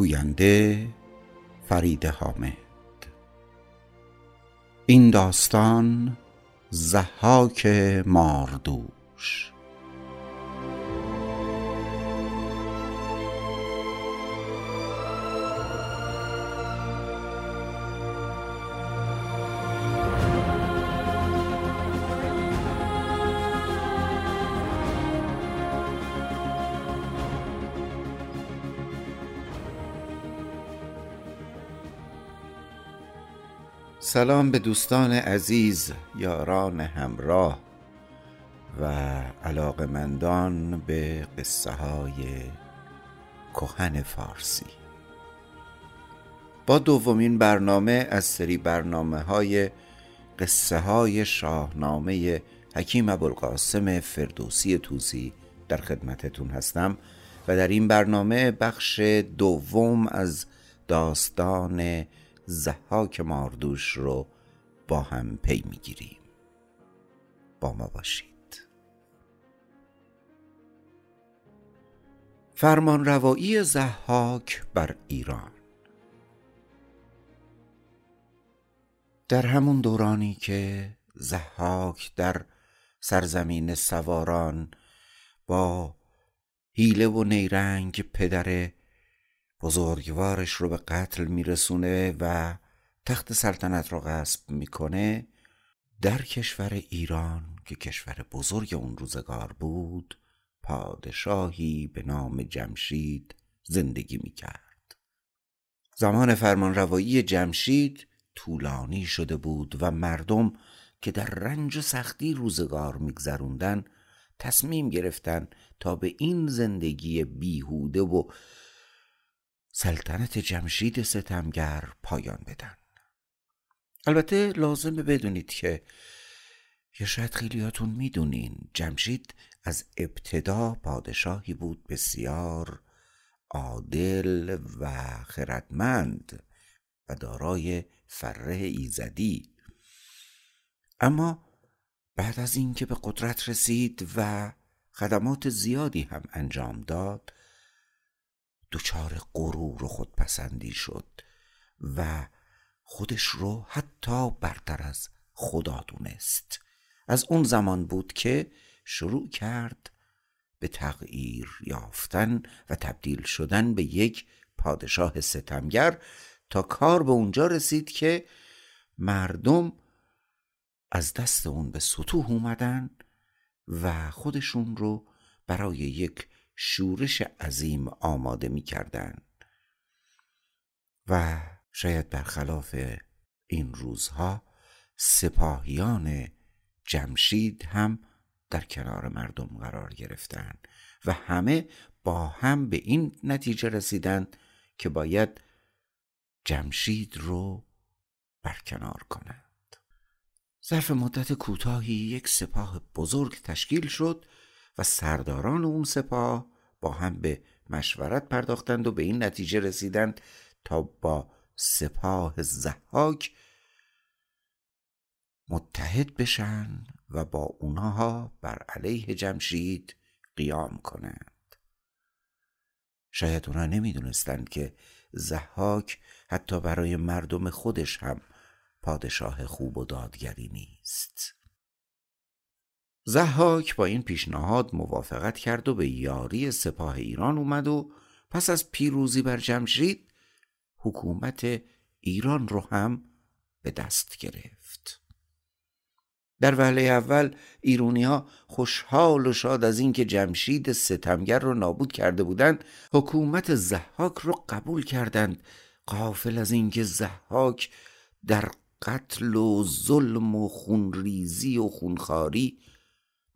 گوینده فرید حامد. این داستان زحاک ماردوش. سلام به دوستان عزیز یاران همراه و علاقمندان به قصه های کهن فارسی. با دومین برنامه از سری برنامه های قصه های شاهنامه حکیم ابوالقاسم فردوسی توزی در خدمتتون هستم و در این برنامه بخش دوم از داستان زحاک ماردوش رو با هم پی می‌گیریم. با ما باشید. فرمان روایی زحاک بر ایران. در همون دورانی که زحاک در سرزمین سواران با حیله و نیرنگ پدر بزرگوارش رو به قتل میرسونه و تخت سلطنت رو غصب می‌کنه در کشور ایران که کشور بزرگ اون روزگار بود پادشاهی به نام جمشید زندگی می‌کرد. زمان فرمانروایی جمشید طولانی شده بود و مردم که در رنج و سختی روزگار میگذروندن تصمیم گرفتن تا به این زندگی بیهوده و سلطنت جمشید ستمگر پایان بدن. البته لازمه بدونید که یا شاید خیلیاتون می‌دونین جمشید از ابتدا پادشاهی بود بسیار عادل و خردمند و دارای فره ایزدی. اما بعد از اینکه به قدرت رسید و خدمات زیادی هم انجام داد دچار غرور و خودپسندی شد و خودش رو حتی برتر از خدا دونست. از اون زمان بود که شروع کرد به تغییر یافتن و تبدیل شدن به یک پادشاه ستمگر تا کار به اونجا رسید که مردم از دست اون به سطوح اومدن و خودشون رو برای یک شورش عظیم آماده می کردن و شاید برخلاف این روزها سپاهیان جمشید هم در کنار مردم قرار گرفتند و همه با هم به این نتیجه رسیدند که باید جمشید رو برکنار کنند. ظرف مدت کوتاهی یک سپاه بزرگ تشکیل شد و سرداران اون سپاه با هم به مشورت پرداختند و به این نتیجه رسیدند تا با سپاه زحاک متحد بشن و با اونها بر علیه جمشید قیام کنند. شاید اونا نمی‌دونستند که زحاک حتی برای مردم خودش هم پادشاه خوب و دادگری نیست. زحاک با این پیشنهاد موافقت کرد و به یاری سپاه ایران اومد و پس از پیروزی بر جمشید حکومت ایران رو هم به دست گرفت. در وهله اول ایرونی ها خوشحال و شاد از اینکه جمشید ستمگر رو نابود کرده بودند حکومت زحاک رو قبول کردند. قافل از اینکه زحاک در قتل و ظلم و خونریزی و خونخاری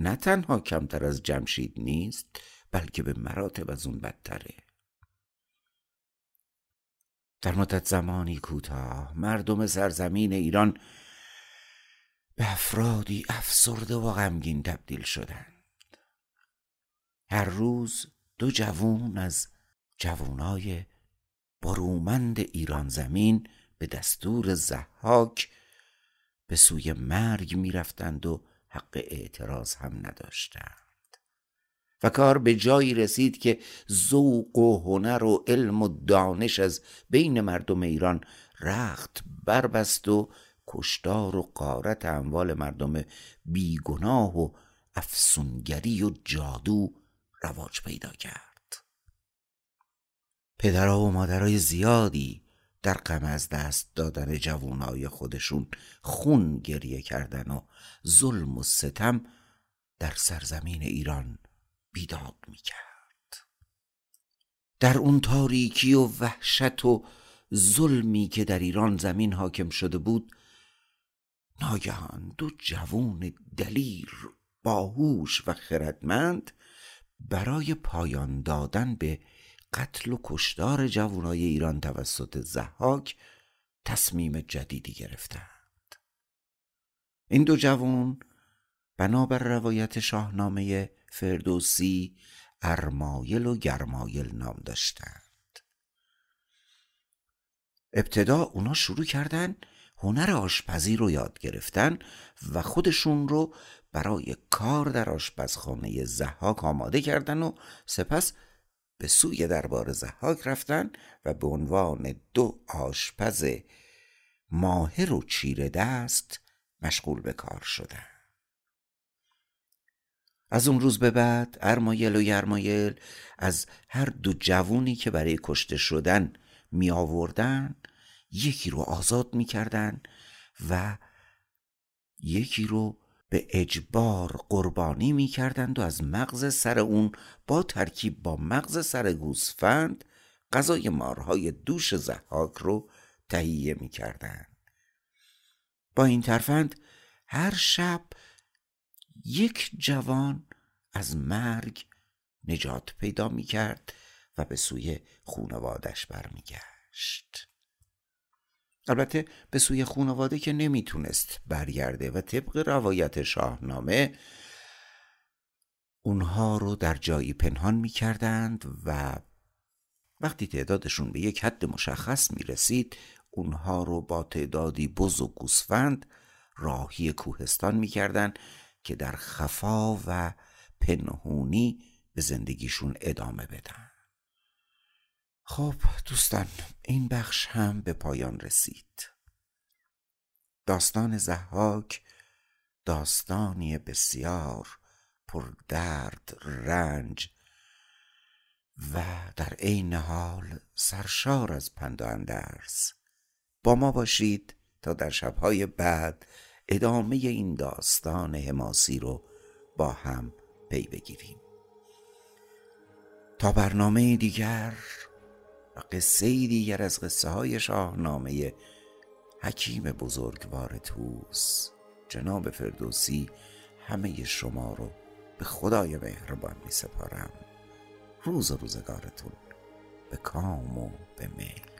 نه تنها کمتر از جمشید نیست بلکه به مراتب از اون بدتره. در مدت زمانی کوتاه مردم سرزمین ایران به افرادی افسرده و غمگین تبدیل شدند. هر روز دو جوون از جوانای برومند ایران زمین به دستور زحاک به سوی مرگ می‌رفتند و حق اعتراض هم نداشتند. و کار به جایی رسید که ذوق و هنر و علم و دانش از بین مردم ایران رخت بربست و کشتار و قارت اموال مردم بیگناه و افسونگری و جادو رواج پیدا کرد. پدرها و مادرای زیادی در غم از دست دادن جوانای خودشون خون گریه کردن و ظلم و ستم در سرزمین ایران بیداد می‌کرد. در اون تاریکی و وحشت و ظلمی که در ایران زمین حاکم شده بود ناگهان دو جوون دلیر باهوش و خردمند برای پایان دادن به قتل و کشتار جوانای ایران توسط زحاک تصمیم جدیدی گرفتند. این دو جوان بنابر روایت شاهنامه فردوسی ارمایل و گرمایل نام داشتند. ابتدا اونا شروع کردن هنر آشپزی رو یاد گرفتن و خودشون رو برای کار در آشپزخانه زحاک آماده کردن و سپس به سوی دربار زحاک رفتن و به عنوان دو آشپز ماهر و چیره دست مشغول به کار شدن. از اون روز به بعد ارمایل و یرمایل از هر دو جوونی که برای کشته شدن می آوردن یکی رو آزاد می کردن و یکی رو به اجبار قربانی می کردند و از مغز سر اون با ترکیب با مغز سر گوسفند غذای مارهای دوش زحاک رو تهیه می کردند. با این ترفند هر شب یک جوان از مرگ نجات پیدا می کرد و به سوی خونوادش برمیگشت. البته به سوی خانواده که نمی‌تونست برگرده و طبق روایت شاهنامه اونها رو در جایی پنهان می‌کردند و وقتی تعدادشون به یک حد مشخص می‌رسید اونها رو با تعدادی بز و گوسفند راهی کوهستان می‌کردند که در خفا و پنهونی به زندگیشون ادامه بدن. خب دوستان این بخش هم به پایان رسید. داستان زحاک داستانی بسیار پر درد رنج و در عین حال سرشار از پند و اندرز. با ما باشید تا در شبهای بعد ادامه این داستان حماسی رو با هم پی بگیریم. تا برنامه دیگر قصه دیگر از قصه های شاهنامه حکیم بزرگوار توس جناب فردوسی همه شما رو به خدای مهربان می سپارم روز روزگارتون به کام و به مهر.